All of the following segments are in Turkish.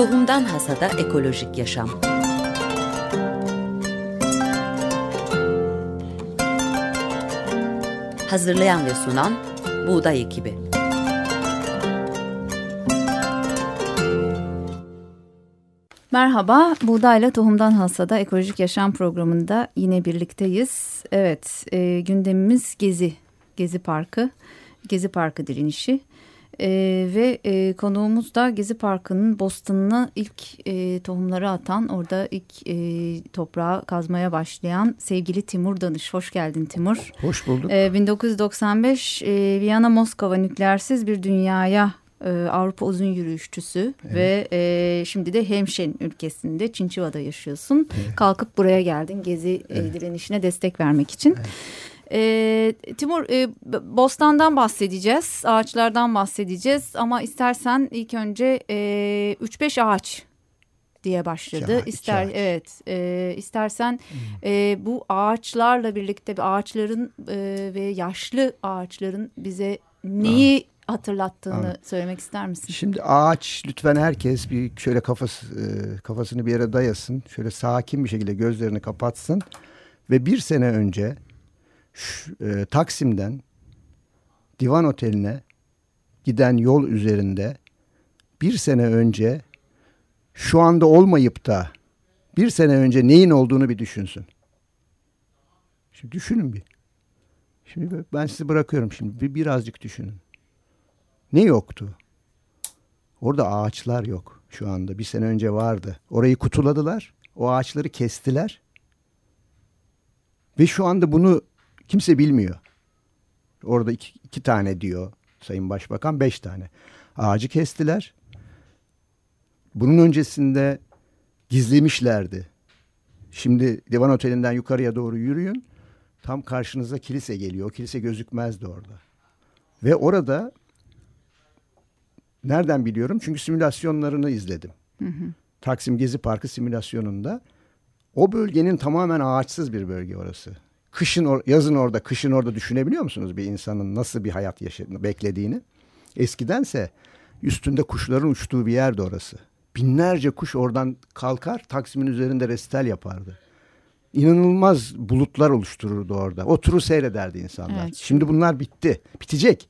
Tohumdan Hasada Ekolojik Yaşam Hazırlayan ve sunan Buğday Ekibi Merhaba, Buğdayla Tohumdan Hasada Ekolojik Yaşam programında yine birlikteyiz. Evet, e, gündemimiz Gezi, Gezi Parkı, Gezi Parkı direnişi. Ee, ve e, konuğumuz da Gezi Parkı'nın Boston'ına ilk e, tohumları atan, orada ilk e, toprağa kazmaya başlayan sevgili Timur Danış. Hoş geldin Timur. Hoş bulduk. Ee, 1995 e, Viyana Moskova nükleersiz bir dünyaya e, Avrupa uzun yürüyüşçüsü evet. ve e, şimdi de Hemşen ülkesinde Çinçiva'da yaşıyorsun. Evet. Kalkıp buraya geldin Gezi evet. e, direnişine destek vermek için. Evet. E, Timur e, bostandan bahsedeceğiz, ağaçlardan bahsedeceğiz ama istersen ilk önce 3-5 e, ağaç diye başladı. İki, İster iki evet e, istersen hmm. e, bu ağaçlarla birlikte ağaçların e, ve yaşlı ağaçların bize neyi ha. hatırlattığını Anladım. söylemek ister misin? Şimdi ağaç lütfen herkes bir şöyle kafası e, kafasını bir yere dayasın. Şöyle sakin bir şekilde gözlerini kapatsın ve bir sene önce e, Taksim'den Divan Oteli'ne giden yol üzerinde bir sene önce şu anda olmayıp da bir sene önce neyin olduğunu bir düşünsün. Şimdi düşünün bir. Şimdi ben sizi bırakıyorum şimdi bir birazcık düşünün. Ne yoktu? Orada ağaçlar yok şu anda. Bir sene önce vardı. Orayı kutuladılar. O ağaçları kestiler. Ve şu anda bunu Kimse bilmiyor. Orada iki, iki tane diyor Sayın Başbakan, beş tane. Ağacı kestiler. Bunun öncesinde gizlemişlerdi. Şimdi Divan Oteli'nden yukarıya doğru yürüyün. Tam karşınıza kilise geliyor. O kilise gözükmezdi orada. Ve orada nereden biliyorum? Çünkü simülasyonlarını izledim. Hı hı. Taksim Gezi Parkı simülasyonunda. O bölgenin tamamen ağaçsız bir bölge orası kışın or yazın orada, kışın orada düşünebiliyor musunuz bir insanın nasıl bir hayat yaşadığını, beklediğini? Eskidense üstünde kuşların uçtuğu bir yerdi orası. Binlerce kuş oradan kalkar, Taksim'in üzerinde restel yapardı. İnanılmaz bulutlar oluştururdu orada. O turu seyrederdi insanlar. Evet. Şimdi bunlar bitti. Bitecek.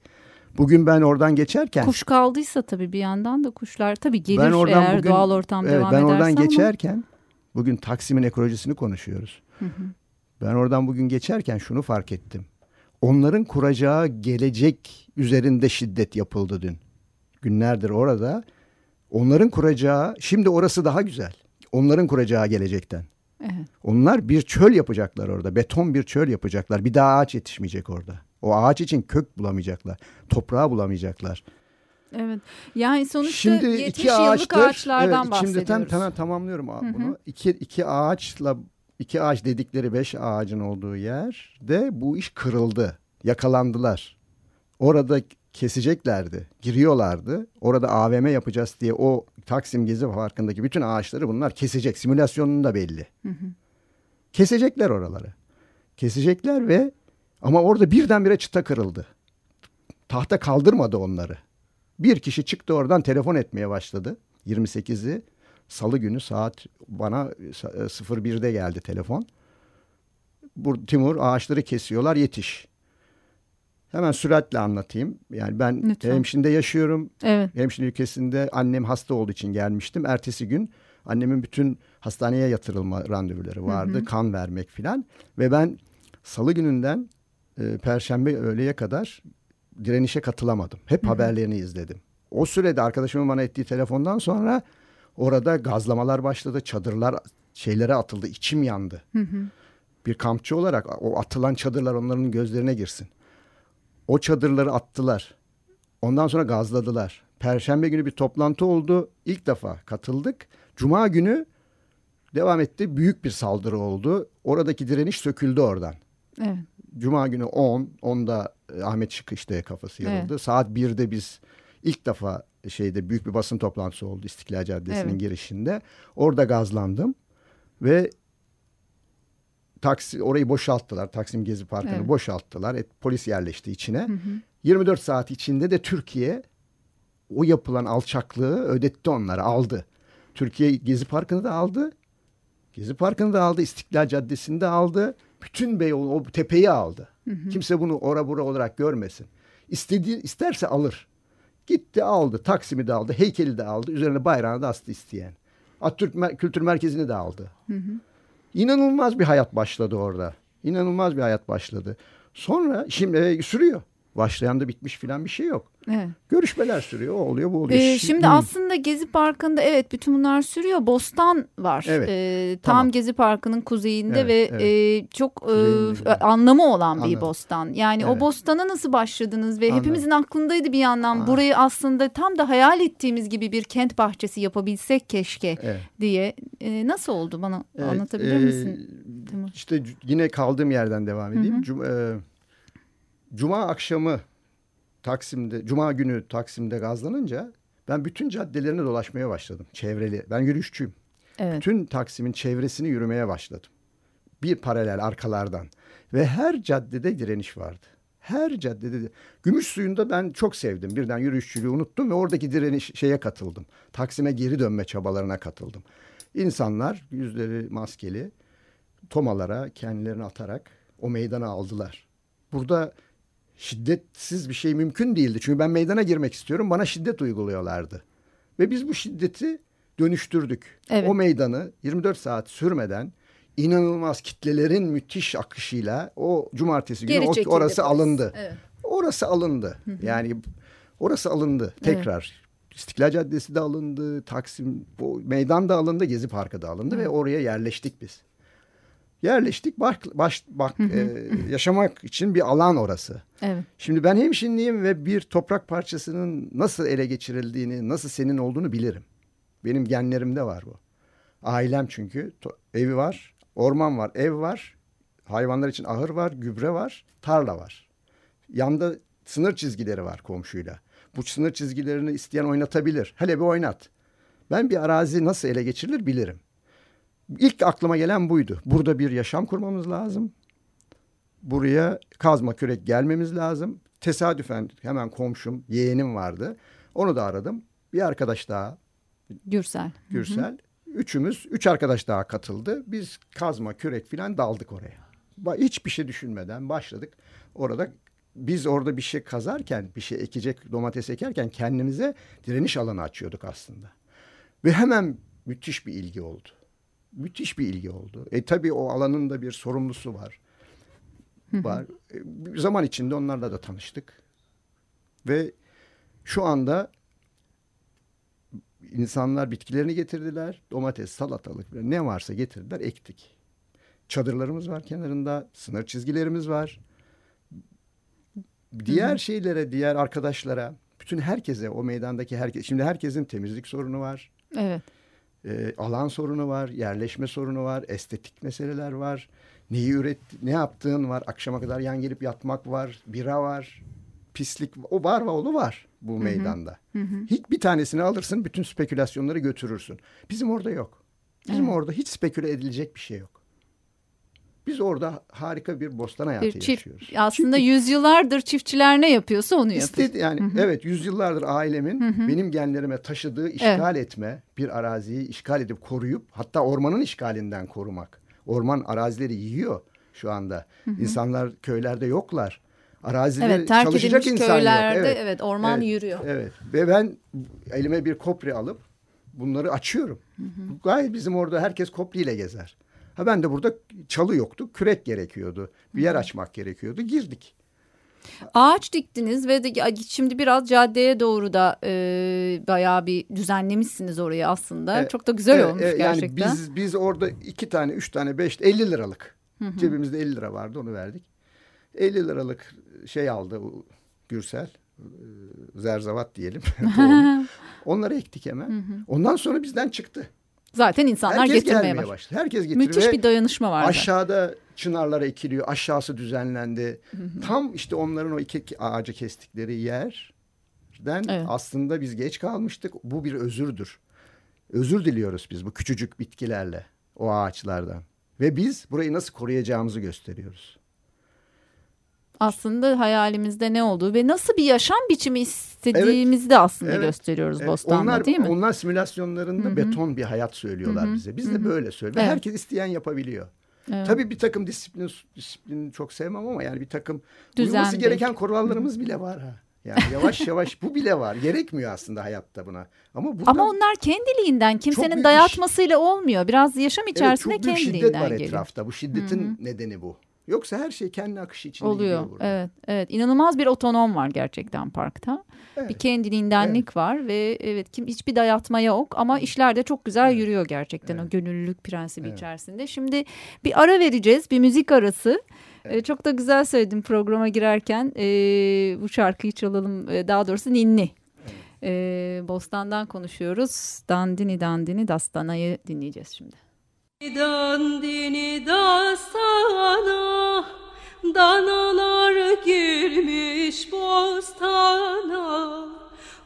Bugün ben oradan geçerken... Kuş kaldıysa tabii bir yandan da kuşlar tabii gelir ben oradan eğer bugün, doğal ortam evet, devam ben ederse oradan ama... geçerken bugün Taksim'in ekolojisini konuşuyoruz. Hı hı. Ben oradan bugün geçerken şunu fark ettim. Onların kuracağı gelecek üzerinde şiddet yapıldı dün. Günlerdir orada. Onların kuracağı, şimdi orası daha güzel. Onların kuracağı gelecekten. Evet. Onlar bir çöl yapacaklar orada. Beton bir çöl yapacaklar. Bir daha ağaç yetişmeyecek orada. O ağaç için kök bulamayacaklar. Toprağı bulamayacaklar. Evet. Yani sonuçta şimdi 70 iki yıllık ağaçtır, ağaçlardan evet, bahsediyoruz. Şimdi tam, tam tamamlıyorum hı hı. bunu. İki, iki ağaçla iki ağaç dedikleri beş ağacın olduğu yerde bu iş kırıldı. Yakalandılar. Orada keseceklerdi. Giriyorlardı. Orada AVM yapacağız diye o Taksim Gezi Parkı'ndaki bütün ağaçları bunlar kesecek. Simülasyonun da belli. Hı hı. Kesecekler oraları. Kesecekler ve ama orada birdenbire çıta kırıldı. Tahta kaldırmadı onları. Bir kişi çıktı oradan telefon etmeye başladı. 28'i Salı günü saat bana 01'de e, geldi telefon. Bu Timur ağaçları kesiyorlar yetiş. Hemen süratle anlatayım. Yani ben Lütfen. Hemşin'de yaşıyorum. Evet. Hemşin ülkesinde annem hasta olduğu için gelmiştim. Ertesi gün annemin bütün hastaneye yatırılma randevuları vardı. Hı hı. Kan vermek filan. Ve ben salı gününden e, perşembe öğleye kadar direnişe katılamadım. Hep hı hı. haberlerini izledim. O sürede arkadaşımın bana ettiği telefondan sonra Orada gazlamalar başladı, çadırlar şeylere atıldı, içim yandı. Hı hı. Bir kampçı olarak o atılan çadırlar onların gözlerine girsin. O çadırları attılar. Ondan sonra gazladılar. Perşembe günü bir toplantı oldu. İlk defa katıldık. Cuma günü devam etti. Büyük bir saldırı oldu. Oradaki direniş söküldü oradan. Evet. Cuma günü 10, 10'da e, Ahmet Şık işte kafası yarıldı. Evet. Saat 1'de biz ilk defa şeyde büyük bir basın toplantısı oldu İstiklal Caddesi'nin evet. girişinde. Orada gazlandım ve taksi orayı boşalttılar. Taksim Gezi Parkı'nı evet. boşalttılar. Et, polis yerleşti içine. Hı hı. 24 saat içinde de Türkiye o yapılan alçaklığı ödetti onlara aldı. Türkiye Gezi Parkı'nı da aldı. Gezi Parkı'nı da aldı. İstiklal Caddesi'ni de aldı. Bütün Beyoğlu o tepeyi aldı. Hı hı. Kimse bunu ora bura olarak görmesin. İstediği, isterse alır. Gitti aldı. Taksim'i de aldı. Heykeli de aldı. Üzerine bayrağını da astı isteyen. Atatürk Mer Kültür Merkezi'ni de aldı. Hı hı. İnanılmaz bir hayat başladı orada. İnanılmaz bir hayat başladı. Sonra şimdi e, sürüyor. Başlayan da bitmiş filan bir şey yok. Evet. Görüşmeler sürüyor. O oluyor bu oluyor. Ee, şimdi hmm. aslında Gezi Parkı'nda evet bütün bunlar sürüyor. Bostan var. Evet. Ee, tam tamam. Gezi Parkı'nın kuzeyinde evet, ve evet. E, çok e, anlamı olan Anladım. bir bostan. Yani evet. o bostana nasıl başladınız ve Anladım. hepimizin aklındaydı bir yandan Anladım. burayı aslında tam da hayal ettiğimiz gibi bir kent bahçesi yapabilsek keşke evet. diye. E, nasıl oldu bana evet, anlatabilir e, misin? Tamam. İşte yine kaldığım yerden devam edeyim. Hı hı. Cuma, e, Cuma akşamı Taksim'de, Cuma günü Taksim'de gazlanınca ben bütün caddelerini dolaşmaya başladım. Çevreli. Ben yürüyüşçüyüm. Evet. Bütün Taksim'in çevresini yürümeye başladım. Bir paralel arkalardan. Ve her caddede direniş vardı. Her caddede. Gümüş suyunda ben çok sevdim. Birden yürüyüşçülüğü unuttum ve oradaki direniş şeye katıldım. Taksim'e geri dönme çabalarına katıldım. İnsanlar yüzleri maskeli tomalara kendilerini atarak o meydana aldılar. Burada şiddetsiz bir şey mümkün değildi. Çünkü ben meydana girmek istiyorum. Bana şiddet uyguluyorlardı. Ve biz bu şiddeti dönüştürdük. Evet. O meydanı 24 saat sürmeden inanılmaz kitlelerin müthiş akışıyla o cumartesi günü o, orası alındı. Evet. Orası alındı. Yani orası alındı tekrar. Evet. İstiklal Caddesi de alındı, Taksim bu meydan da alındı, Gezi Parkı da alındı evet. ve oraya yerleştik biz. Yerleştik bak, baş, bak e, yaşamak için bir alan orası. Evet. Şimdi ben hemşinliyim ve bir toprak parçasının nasıl ele geçirildiğini, nasıl senin olduğunu bilirim. Benim genlerimde var bu. Ailem çünkü evi var, orman var, ev var, hayvanlar için ahır var, gübre var, tarla var. Yanda sınır çizgileri var komşuyla. Bu sınır çizgilerini isteyen oynatabilir. Hele bir oynat. Ben bir arazi nasıl ele geçirilir bilirim. İlk aklıma gelen buydu. Burada bir yaşam kurmamız lazım. Buraya kazma kürek gelmemiz lazım. Tesadüfen hemen komşum, yeğenim vardı. Onu da aradım. Bir arkadaş daha. Gürsel. Gürsel. Hı hı. Üçümüz, üç arkadaş daha katıldı. Biz kazma, kürek filan daldık oraya. Hiçbir şey düşünmeden başladık. Orada biz orada bir şey kazarken, bir şey ekecek, domates ekerken kendimize direniş alanı açıyorduk aslında. Ve hemen müthiş bir ilgi oldu müthiş bir ilgi oldu. E tabii o alanın da bir sorumlusu var. var. E, zaman içinde onlarla da tanıştık. Ve şu anda insanlar bitkilerini getirdiler. Domates, salatalık ne varsa getirdiler, ektik. Çadırlarımız var kenarında, sınır çizgilerimiz var. Diğer Hı-hı. şeylere, diğer arkadaşlara, bütün herkese, o meydandaki herkes, şimdi herkesin temizlik sorunu var. Evet e, alan sorunu var, yerleşme sorunu var, estetik meseleler var. Neyi üret, ne yaptığın var, akşama kadar yan gelip yatmak var, bira var, pislik, o var ve oğlu var bu Hı-hı. meydanda. Hı-hı. Hiç bir tanesini alırsın, bütün spekülasyonları götürürsün. Bizim orada yok. Bizim evet. orada hiç speküle edilecek bir şey yok. Biz orada harika bir bostan hayatı bir çift, yaşıyoruz. Aslında Çünkü, yüzyıllardır çiftçiler ne yapıyorsa onu yapıyor. yani Hı-hı. evet yüzyıllardır ailemin Hı-hı. benim genlerime taşıdığı işgal evet. etme, bir araziyi işgal edip koruyup hatta ormanın işgalinden korumak. Orman arazileri yiyor şu anda. Hı-hı. İnsanlar köylerde yoklar. Arazileri evet, terk çalışacak insan köylerde, yok. Evet, evet orman evet, yürüyor. Evet ve ben elime bir kopri alıp bunları açıyorum. Hı hı. Gayet bizim orada herkes kopriyle gezer. Ha ben de burada çalı yoktu. Kürek gerekiyordu. Bir yer açmak gerekiyordu. Girdik. Ağaç diktiniz ve de, şimdi biraz caddeye doğru da e, bayağı bir düzenlemişsiniz orayı aslında. E, Çok da güzel e, olmuş e, gerçekten. Yani biz, biz orada iki tane, üç tane, beş, elli liralık. Hı hı. Cebimizde elli lira vardı onu verdik. Elli liralık şey aldı Gürsel. E, zerzavat diyelim. Onları ektik hemen. Hı hı. Ondan sonra bizden çıktı. Zaten insanlar Herkes getirmeye başladı. başladı. Herkes getiriyor. Müthiş bir dayanışma var. Aşağıda çınarlara ekiliyor. Aşağısı düzenlendi. Tam işte onların o iki ağacı kestikleri yerden evet. aslında biz geç kalmıştık. Bu bir özürdür. Özür diliyoruz biz bu küçücük bitkilerle o ağaçlardan. Ve biz burayı nasıl koruyacağımızı gösteriyoruz. Aslında hayalimizde ne olduğu ve nasıl bir yaşam biçimi istediğimizi evet. de aslında evet. gösteriyoruz evet. Bostan'da onlar, değil mi? Onlar simülasyonlarında Hı -hı. beton bir hayat söylüyorlar Hı -hı. bize. Biz Hı -hı. de böyle söylüyoruz. Evet. Herkes isteyen yapabiliyor. Evet. Tabii bir takım disiplin disiplini çok sevmem ama yani bir takım Düzenli. uyulması gereken kurallarımız bile var ha. Yani yavaş yavaş bu bile var. Gerekmiyor aslında hayatta buna. Ama burada Ama onlar kendiliğinden kimsenin dayatmasıyla iş. olmuyor. Biraz yaşam içerisinde evet, çok büyük şiddet var geliyor. etrafta. Bu şiddetin Hı -hı. nedeni bu. Yoksa her şey kendi akışı içinde Oluyor. gidiyor burada. Evet, evet. İnanılmaz bir otonom var gerçekten parkta. Evet. Bir kendiliğindenlik evet. var ve evet kim hiçbir dayatma yok ama işler de çok güzel evet. yürüyor gerçekten evet. o gönüllülük prensibi evet. içerisinde. Şimdi bir ara vereceğiz, bir müzik arası. Evet. Ee, çok da güzel söyledim programa girerken e, bu şarkıyı çalalım e, daha doğrusu ninni. Evet. E, Bostan'dan konuşuyoruz. Dandini Dandini Dastana'yı dinleyeceğiz şimdi. Dandini dastana Danalar girmiş bostana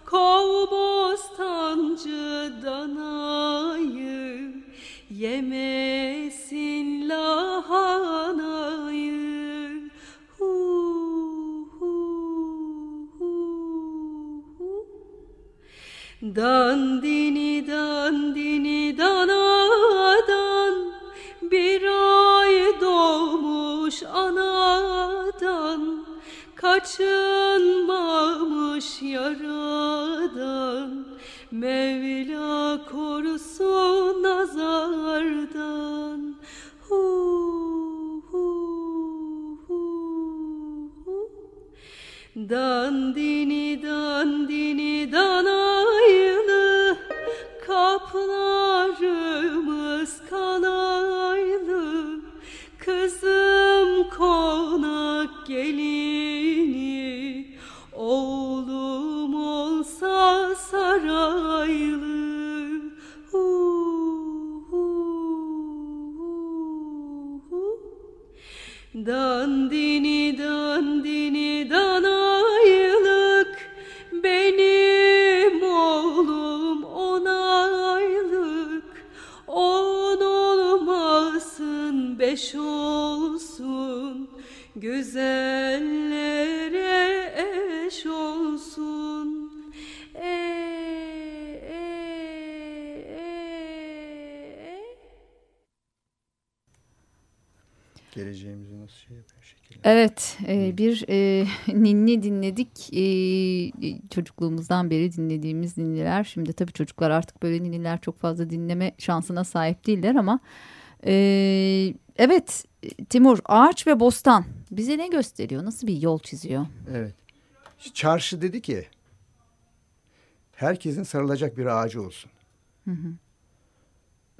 Kov bostancı danayı Yemesin lahanayı hu, hu, hu, hu. Dandini dandini kaçınmamış yaradan. Mevla beş olsun Güzellere eş olsun e, e, e, Geleceğimizi nasıl şey yapıyor şekilde? Evet e, bir e, ninni dinledik e, çocukluğumuzdan beri dinlediğimiz ninniler. Şimdi tabii çocuklar artık böyle ninniler çok fazla dinleme şansına sahip değiller ama e, evet Timur ağaç ve bostan bize ne gösteriyor? Nasıl bir yol çiziyor? Evet çarşı dedi ki herkesin sarılacak bir ağacı olsun. Hı hı.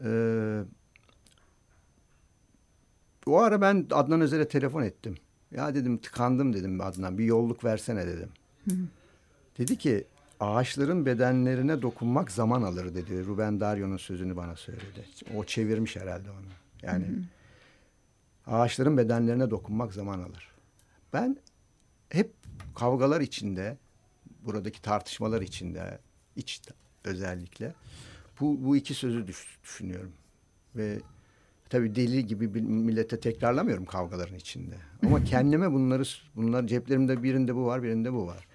Ee, o ara ben Adnan Özer'e telefon ettim. Ya dedim tıkandım dedim Adnan bir yolluk versene dedim. Hı. Dedi ki ağaçların bedenlerine dokunmak zaman alır dedi. Ruben Dario'nun sözünü bana söyledi. O çevirmiş herhalde onu. Yani hı. ağaçların bedenlerine dokunmak zaman alır. Ben hep kavgalar içinde, buradaki tartışmalar içinde, iç özellikle bu, bu iki sözü düş, düşünüyorum. Ve tabii deli gibi bir millete tekrarlamıyorum kavgaların içinde. Ama kendime bunları bunlar ceplerimde birinde bu var, birinde bu var.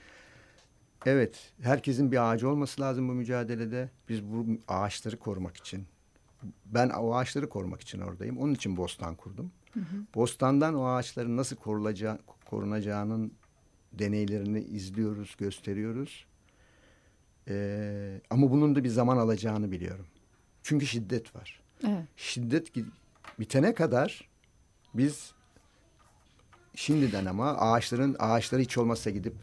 Evet, herkesin bir ağacı olması lazım bu mücadelede. Biz bu ağaçları korumak için. Ben o ağaçları korumak için oradayım. Onun için bostan kurdum. Hı hı. Bostandan o ağaçların nasıl korulacağı, korunacağının deneylerini izliyoruz, gösteriyoruz. Ee, ama bunun da bir zaman alacağını biliyorum. Çünkü şiddet var. Evet. Şiddet bitene kadar biz şimdiden ama ağaçların ağaçları hiç olmazsa gidip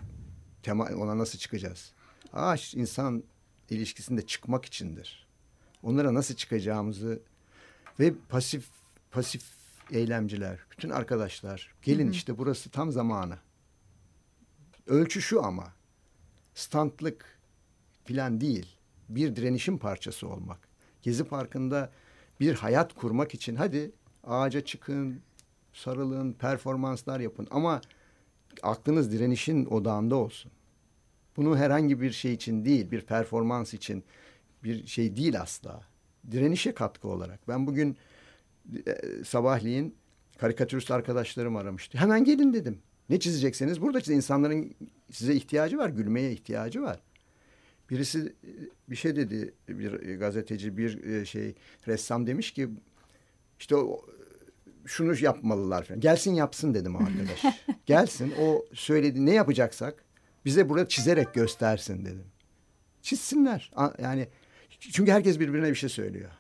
tema, ona nasıl çıkacağız? Ağaç insan ilişkisinde çıkmak içindir. Onlara nasıl çıkacağımızı ve pasif pasif eylemciler, bütün arkadaşlar gelin hı hı. işte burası tam zamanı. Ölçü şu ama standlık filan değil. Bir direnişin parçası olmak. Gezi Parkı'nda bir hayat kurmak için hadi ağaca çıkın, sarılın, performanslar yapın ama aklınız direnişin odağında olsun. Bunu herhangi bir şey için değil, bir performans için bir şey değil asla. Direnişe katkı olarak. Ben bugün e, sabahleyin karikatürist arkadaşlarım aramıştı. Hemen gelin dedim. Ne çizecekseniz burada çizin. İnsanların size ihtiyacı var, gülmeye ihtiyacı var. Birisi e, bir şey dedi, bir gazeteci, bir e, şey ressam demiş ki işte o, şunu yapmalılar falan. Gelsin yapsın dedim arkadaş. Gelsin o söyledi ne yapacaksak bize burada çizerek göstersin dedim. Çizsinler. Yani çünkü herkes birbirine bir şey söylüyor.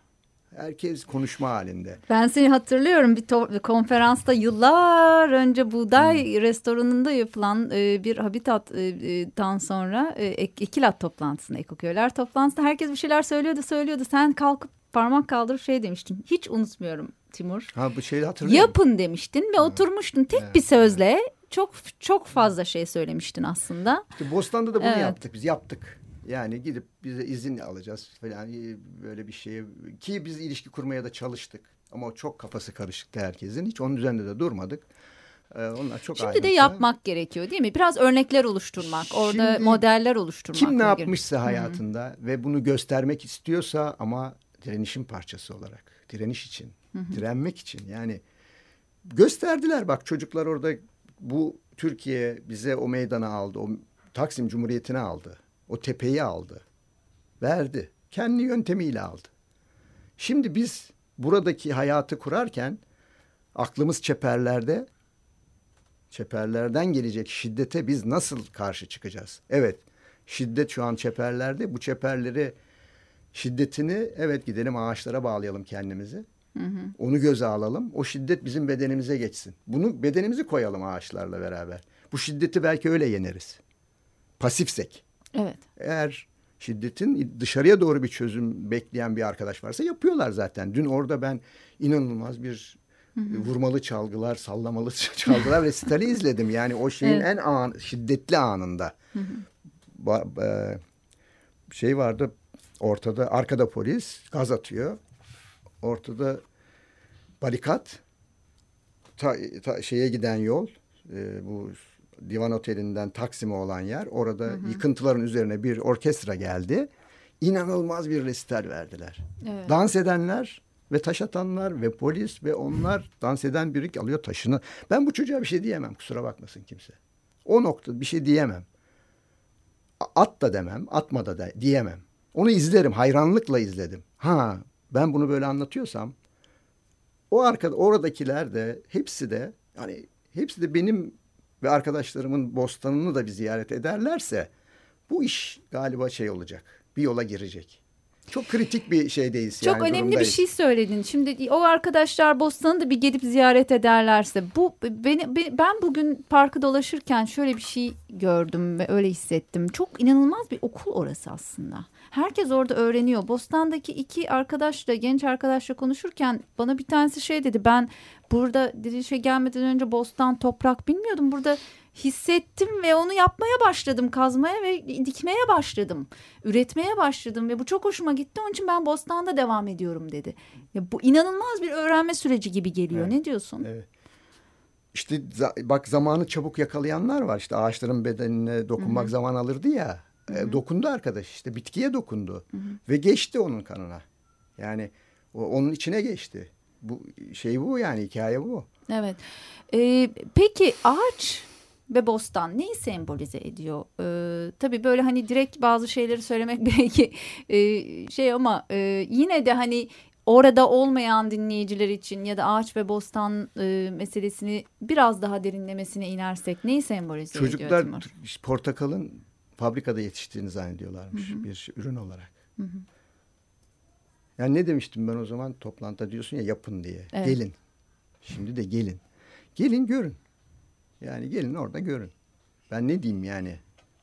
Herkes konuşma halinde. Ben seni hatırlıyorum bir, bir konferansta yıllar önce Buğday hmm. restoranında yapılan e, bir habitattan sonra e, Ekilat toplantısında, Ekoköyler toplantısında herkes bir şeyler söylüyordu söylüyordu. Sen kalkıp parmak kaldırıp şey demiştin. Hiç unutmuyorum Timur. Ha bu şeyi hatırlıyorum. Yapın demiştin ve ha. oturmuştun tek evet. bir sözle çok çok fazla şey söylemiştin aslında. İşte Bostan'da da bunu evet. yaptık biz yaptık. Yani gidip bize izin alacağız falan böyle bir şeye ki biz ilişki kurmaya da çalıştık. Ama o çok kafası karışıktı herkesin. Hiç onun üzerinde de durmadık. Ee, onlar çok Şimdi ayrıntı. de yapmak gerekiyor değil mi? Biraz örnekler oluşturmak, orada Şimdi, modeller oluşturmak. Kim ne yapmışsa hayatında Hı-hı. ve bunu göstermek istiyorsa ama direnişin parçası olarak, direniş için, Hı-hı. direnmek için yani gösterdiler bak çocuklar orada bu Türkiye bize o meydana aldı, o Taksim Cumhuriyeti'ne aldı. O tepeyi aldı. Verdi. Kendi yöntemiyle aldı. Şimdi biz buradaki hayatı kurarken aklımız çeperlerde çeperlerden gelecek şiddete biz nasıl karşı çıkacağız? Evet şiddet şu an çeperlerde bu çeperleri şiddetini evet gidelim ağaçlara bağlayalım kendimizi. Hı hı. Onu göze alalım. O şiddet bizim bedenimize geçsin. Bunu bedenimizi koyalım ağaçlarla beraber. Bu şiddeti belki öyle yeneriz. Pasifsek. Evet. Eğer şiddetin dışarıya doğru bir çözüm bekleyen bir arkadaş varsa yapıyorlar zaten. Dün orada ben inanılmaz bir hı hı. vurmalı çalgılar, sallamalı çalgılar ve resitali izledim. Yani o şeyin evet. en an, şiddetli anında. Hı hı. Ba, e, şey vardı ortada arkada polis gaz atıyor. Ortada barikat ta, ta, şeye giden yol e, bu Divan Oteli'nden Taksim'e olan yer. Orada hı hı. yıkıntıların üzerine bir orkestra geldi. İnanılmaz bir resital verdiler. Evet. Dans edenler ve taş atanlar ve polis ve onlar dans eden biri alıyor taşını. Ben bu çocuğa bir şey diyemem kusura bakmasın kimse. O nokta bir şey diyemem. At da demem, atma da de, diyemem. Onu izlerim, hayranlıkla izledim. Ha, ben bunu böyle anlatıyorsam o arkada oradakiler de hepsi de yani hepsi de benim ve arkadaşlarımın bostanını da bir ziyaret ederlerse bu iş galiba şey olacak. Bir yola girecek. Çok kritik bir şeydeyiz. Çok yani, önemli durumdayız. bir şey söyledin. Şimdi o arkadaşlar Bostan'ı da bir gelip ziyaret ederlerse bu beni, ben bugün parkı dolaşırken şöyle bir şey gördüm ve öyle hissettim. Çok inanılmaz bir okul orası aslında. Herkes orada öğreniyor. Bostan'daki iki arkadaşla genç arkadaşla konuşurken bana bir tanesi şey dedi. Ben burada dirilişe gelmeden önce Bostan toprak bilmiyordum. Burada hissettim ve onu yapmaya başladım. Kazmaya ve dikmeye başladım. Üretmeye başladım ve bu çok hoşuma gitti. Onun için ben Bostan'da devam ediyorum dedi. Ya bu inanılmaz bir öğrenme süreci gibi geliyor. Evet. Ne diyorsun? Evet. İşte bak zamanı çabuk yakalayanlar var. İşte ağaçların bedenine dokunmak Hı-hı. zaman alırdı ya. E, dokundu arkadaş işte bitkiye dokundu. Hı-hı. Ve geçti onun kanına. Yani o, onun içine geçti. Bu şey bu yani hikaye bu. Evet. Ee, peki ağaç ve bostan neyi sembolize ediyor? Ee, tabii böyle hani direkt bazı şeyleri söylemek belki e, şey ama e, yine de hani orada olmayan dinleyiciler için ya da ağaç ve bostan e, meselesini biraz daha derinlemesine inersek neyi sembolize Çocuklar, ediyor Çocuklar portakalın fabrikada yetiştiğini zannediyorlarmış hı hı. bir ürün olarak. Hı hı. Yani ne demiştim ben o zaman toplantıda diyorsun ya yapın diye. Evet. Gelin. Şimdi de gelin. Gelin görün. Yani gelin orada görün. Ben ne diyeyim yani.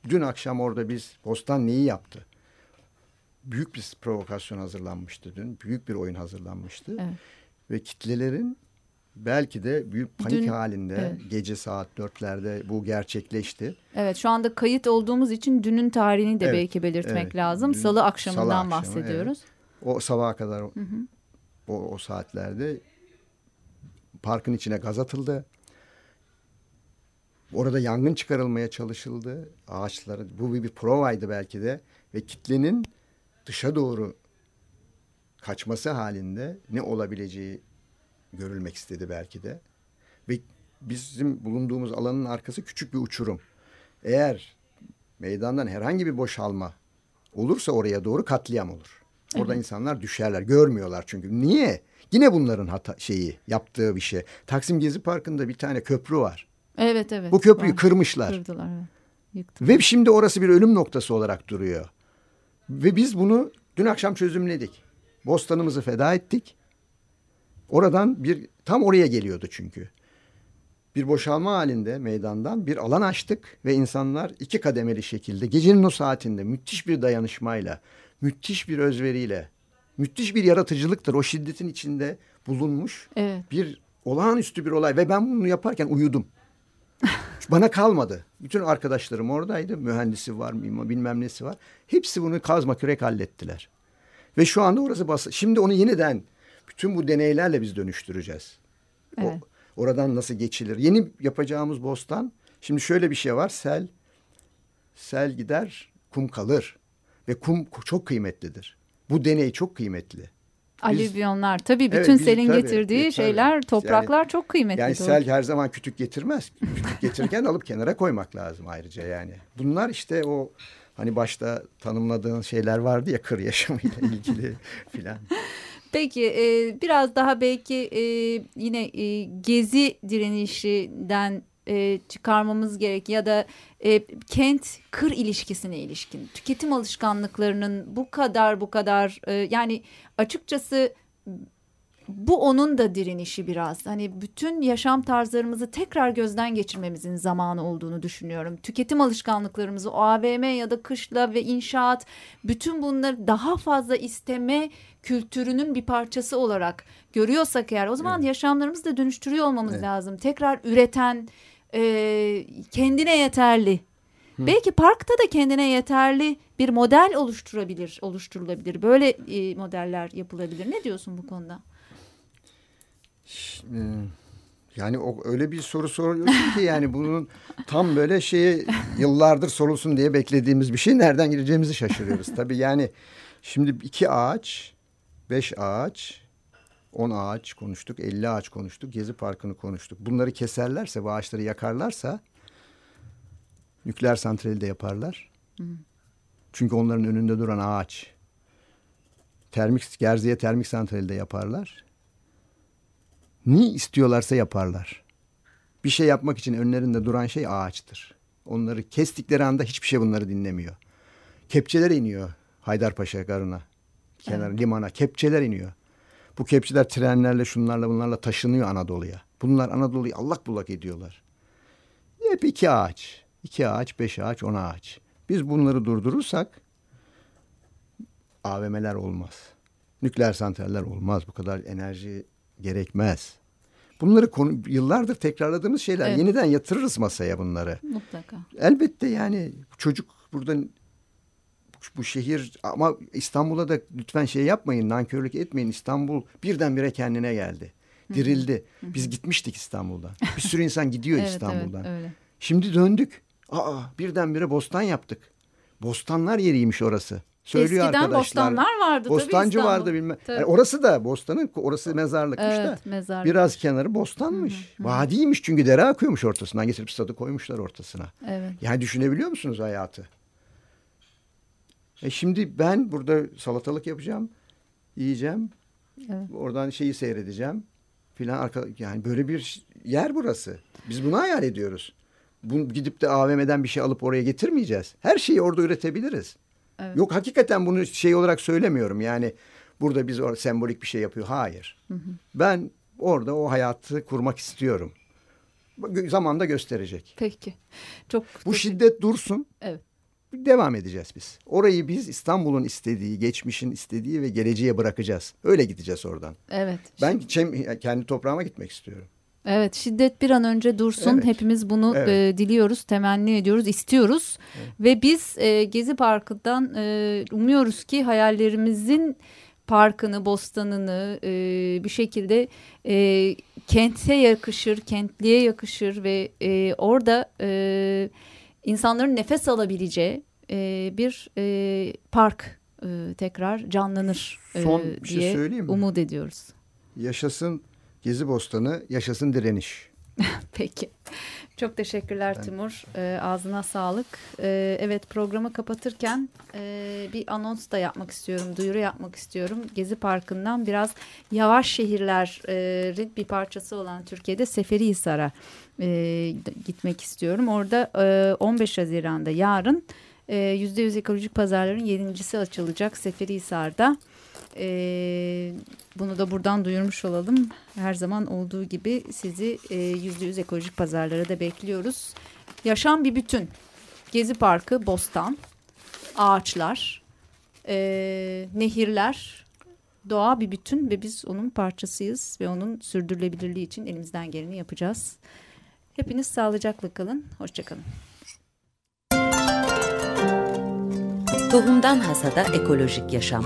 Dün akşam orada biz Bostan neyi yaptı? Büyük bir provokasyon hazırlanmıştı dün. Büyük bir oyun hazırlanmıştı. Evet. Ve kitlelerin belki de büyük panik Dün, halinde evet. gece saat dörtlerde bu gerçekleşti. Evet şu anda kayıt olduğumuz için dünün tarihini de evet, belki belirtmek evet. lazım. Dün, Salı akşamından Salı akşamı, bahsediyoruz. Evet. O sabaha kadar hı hı. O, o saatlerde parkın içine gaz atıldı. Orada yangın çıkarılmaya çalışıldı. Ağaçları bu bir, bir provaydı belki de ve kitlenin dışa doğru kaçması halinde ne olabileceği görülmek istedi belki de. Ve bizim bulunduğumuz alanın arkası küçük bir uçurum. Eğer meydandan herhangi bir boşalma olursa oraya doğru katliam olur. Orada evet. insanlar düşerler. Görmüyorlar çünkü. Niye? Yine bunların hata şeyi yaptığı bir şey. Taksim Gezi Parkı'nda bir tane köprü var. Evet evet. Bu köprüyü var. kırmışlar. Kırdılar evet. Yıktılar. Ve şimdi orası bir ölüm noktası olarak duruyor. Ve biz bunu dün akşam çözümledik. Bostanımızı feda ettik. Oradan bir tam oraya geliyordu çünkü. Bir boşalma halinde meydandan bir alan açtık ve insanlar iki kademeli şekilde gecenin o saatinde müthiş bir dayanışmayla, müthiş bir özveriyle, müthiş bir yaratıcılıktır o şiddetin içinde bulunmuş evet. bir olağanüstü bir olay ve ben bunu yaparken uyudum. Bana kalmadı. Bütün arkadaşlarım oradaydı. Mühendisi var, bilmem nesi var. Hepsi bunu kazma kürek hallettiler. Ve şu anda orası bas. Şimdi onu yeniden bütün bu deneylerle biz dönüştüreceğiz. Evet. O, oradan nasıl geçilir? Yeni yapacağımız bostan. Şimdi şöyle bir şey var. Sel sel gider, kum kalır. Ve kum çok kıymetlidir. Bu deney çok kıymetli. Alüvyonlar tabii bütün evet, selin tabii, getirdiği tabii. şeyler, topraklar yani, çok kıymetli. Yani doğru. sel her zaman kütük getirmez. Kütük getirirken alıp kenara koymak lazım ayrıca yani. Bunlar işte o hani başta tanımladığın şeyler vardı ya kır yaşamıyla ilgili filan. Peki e, biraz daha belki e, yine e, gezi direnişinden e, çıkarmamız gerek ya da e, kent kır ilişkisine ilişkin tüketim alışkanlıklarının bu kadar bu kadar e, yani açıkçası bu onun da direnişi biraz. Hani bütün yaşam tarzlarımızı tekrar gözden geçirmemizin zamanı olduğunu düşünüyorum. Tüketim alışkanlıklarımızı o AVM ya da kışla ve inşaat bütün bunları daha fazla isteme kültürünün bir parçası olarak görüyorsak eğer o zaman evet. yaşamlarımızı da dönüştürüyor olmamız evet. lazım. Tekrar üreten, e, kendine yeterli. Hı. Belki parkta da kendine yeterli bir model oluşturabilir, oluşturulabilir. Böyle e, modeller yapılabilir. Ne diyorsun bu konuda? Yani o öyle bir soru soruyorsun ki yani bunun tam böyle şeyi yıllardır sorulsun diye beklediğimiz bir şey nereden gireceğimizi şaşırıyoruz. Tabii yani şimdi iki ağaç, beş ağaç, 10 ağaç konuştuk, 50 ağaç konuştuk, Gezi Parkı'nı konuştuk. Bunları keserlerse, bu ağaçları yakarlarsa nükleer santrali de yaparlar. Hı. Çünkü onların önünde duran ağaç. Termik, Gerziye termik santrali de yaparlar. Ne istiyorlarsa yaparlar. Bir şey yapmak için önlerinde duran şey ağaçtır. Onları kestikleri anda hiçbir şey bunları dinlemiyor. Kepçeler iniyor Haydarpaşa garına. Kenar evet. limana kepçeler iniyor. Bu kepçeler trenlerle şunlarla bunlarla taşınıyor Anadolu'ya. Bunlar Anadolu'yu allak bullak ediyorlar. Hep iki ağaç. iki ağaç, beş ağaç, on ağaç. Biz bunları durdurursak AVM'ler olmaz. Nükleer santraller olmaz. Bu kadar enerji gerekmez. Bunları konu, yıllardır tekrarladığımız şeyler. Evet. Yeniden yatırırız masaya bunları. Mutlaka. Elbette yani çocuk burada bu şehir ama İstanbul'a da lütfen şey yapmayın nankörlük etmeyin İstanbul birdenbire kendine geldi. Dirildi. Biz gitmiştik İstanbul'dan. Bir sürü insan gidiyor evet, İstanbul'dan. Evet, öyle. Şimdi döndük. Aa birdenbire bostan yaptık. Bostanlar yeriymiş orası. Söylüyor Eskiden arkadaşlar. bostanlar vardı Bostancı tabii vardı bilmem. Yani orası da bostanın orası mezarlıkmış evet, da. Mezarlık. Biraz kenarı bostanmış. Hı hı. Vadiymiş çünkü dere akıyormuş ortasından. Getirip stadı koymuşlar ortasına. Evet. Yani düşünebiliyor musunuz hayatı? E şimdi ben burada salatalık yapacağım, yiyeceğim. Evet. Oradan şeyi seyredeceğim filan arka yani böyle bir yer burası. Biz bunu hayal ediyoruz. Bu gidip de AVM'den bir şey alıp oraya getirmeyeceğiz. Her şeyi orada üretebiliriz. Evet. Yok hakikaten bunu şey olarak söylemiyorum. Yani burada biz orada sembolik bir şey yapıyor. Hayır. Hı hı. Ben orada o hayatı kurmak istiyorum. Zamanda gösterecek. Peki. Çok Bu şiddet dursun. Evet devam edeceğiz biz. Orayı biz İstanbul'un istediği, geçmişin istediği ve geleceğe bırakacağız. Öyle gideceğiz oradan. Evet. Ben şimdi... kendi toprağıma gitmek istiyorum. Evet şiddet bir an önce dursun. Evet. Hepimiz bunu evet. e, diliyoruz, temenni ediyoruz, istiyoruz. Evet. Ve biz e, Gezi Parkı'ndan e, umuyoruz ki hayallerimizin parkını, bostanını e, bir şekilde e, kente yakışır, kentliye yakışır ve e, orada... E, insanların nefes alabileceği e, bir e, park e, tekrar canlanır e, Son bir şey diye şey söyleyeyim mi? umut ediyoruz. Yaşasın Gezi Bostanı, yaşasın direniş. Peki. Çok teşekkürler evet. Timur. E, ağzına sağlık. E, evet programı kapatırken e, bir anons da yapmak istiyorum. Duyuru yapmak istiyorum. Gezi Parkı'ndan biraz yavaş şehirlerin bir parçası olan Türkiye'de Seferihisar'a e, gitmek istiyorum. Orada e, 15 Haziran'da yarın e, %100 ekolojik pazarların yedincisi açılacak Seferihisar'da. E, bunu da buradan duyurmuş olalım. Her zaman olduğu gibi sizi yüzde yüz ekolojik pazarlara da bekliyoruz. Yaşam bir bütün. Gezi Parkı, Bostan, ağaçlar, e, nehirler, doğa bir bütün ve biz onun parçasıyız ve onun sürdürülebilirliği için elimizden geleni yapacağız. Hepiniz sağlıcakla kalın. Hoşçakalın. Tohumdan Hasada Ekolojik Yaşam